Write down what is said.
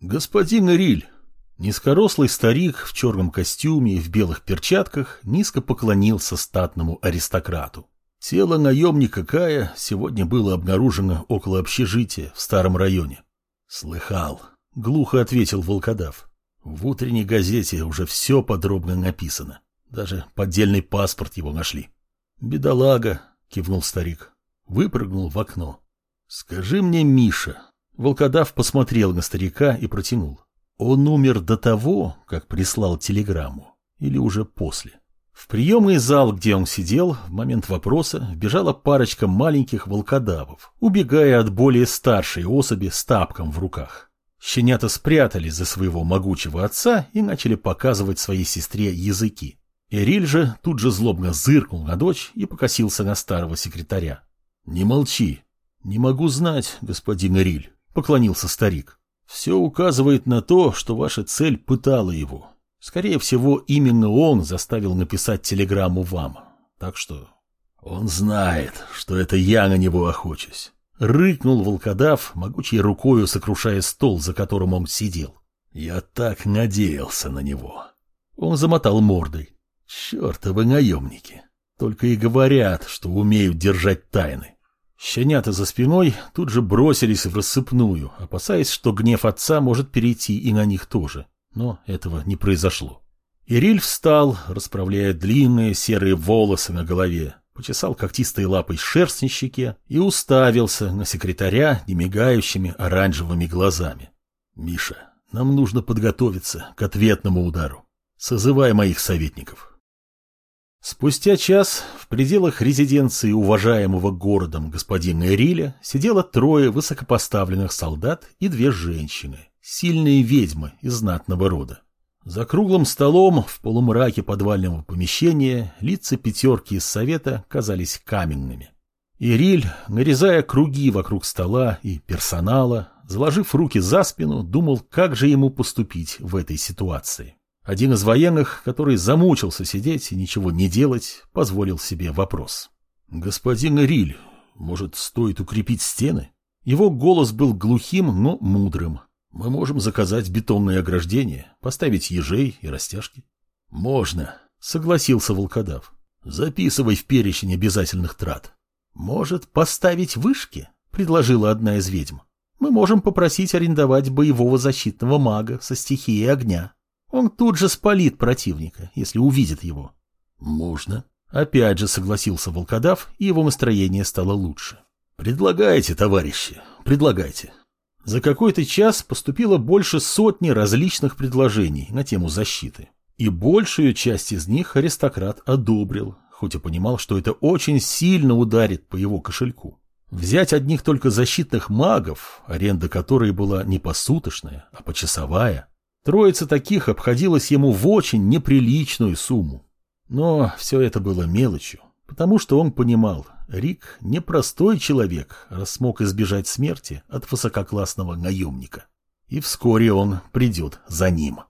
Господин Ириль, низкорослый старик в черном костюме и в белых перчатках низко поклонился статному аристократу. Тело наемника Кая сегодня было обнаружено около общежития в старом районе. «Слыхал», — глухо ответил волкодав. «В утренней газете уже все подробно написано. Даже поддельный паспорт его нашли». «Бедолага», — кивнул старик. Выпрыгнул в окно. «Скажи мне, Миша...» Волкодав посмотрел на старика и протянул. «Он умер до того, как прислал телеграмму? Или уже после?» В приемный зал, где он сидел, в момент вопроса вбежала парочка маленьких волкодавов, убегая от более старшей особи с тапком в руках. Щенята спрятались за своего могучего отца и начали показывать своей сестре языки. Эриль же тут же злобно зыркнул на дочь и покосился на старого секретаря. «Не молчи. Не могу знать, господин Эриль», — поклонился старик. «Все указывает на то, что ваша цель пытала его. Скорее всего, именно он заставил написать телеграмму вам. Так что...» «Он знает, что это я на него охочусь», — рыкнул волкодав, могучей рукою сокрушая стол, за которым он сидел. «Я так надеялся на него». Он замотал мордой. Чертовы наемники. Только и говорят, что умеют держать тайны. Щенята за спиной тут же бросились в рассыпную, опасаясь, что гнев отца может перейти и на них тоже. Но этого не произошло. Ириль встал, расправляя длинные серые волосы на голове, почесал когтистой лапой шерсть на щеке и уставился на секретаря немигающими оранжевыми глазами. «Миша, нам нужно подготовиться к ответному удару. Созывай моих советников». Спустя час в пределах резиденции уважаемого городом господина Эриля сидело трое высокопоставленных солдат и две женщины, сильные ведьмы из знатного рода. За круглым столом в полумраке подвального помещения лица пятерки из совета казались каменными. Ириль, нарезая круги вокруг стола и персонала, заложив руки за спину, думал, как же ему поступить в этой ситуации. Один из военных, который замучился сидеть и ничего не делать, позволил себе вопрос. «Господин Риль, может, стоит укрепить стены?» Его голос был глухим, но мудрым. «Мы можем заказать бетонное ограждение, поставить ежей и растяжки». «Можно», — согласился волкодав. «Записывай в перечень обязательных трат». «Может, поставить вышки?» — предложила одна из ведьм. «Мы можем попросить арендовать боевого защитного мага со стихией огня». Он тут же спалит противника, если увидит его. Можно. Опять же согласился волкодав, и его настроение стало лучше. Предлагайте, товарищи, предлагайте. За какой-то час поступило больше сотни различных предложений на тему защиты. И большую часть из них аристократ одобрил, хоть и понимал, что это очень сильно ударит по его кошельку. Взять одних только защитных магов, аренда которой была не посуточная, а почасовая, Троица таких обходилась ему в очень неприличную сумму. Но все это было мелочью, потому что он понимал, Рик непростой человек, раз смог избежать смерти от высококлассного наемника. И вскоре он придет за ним.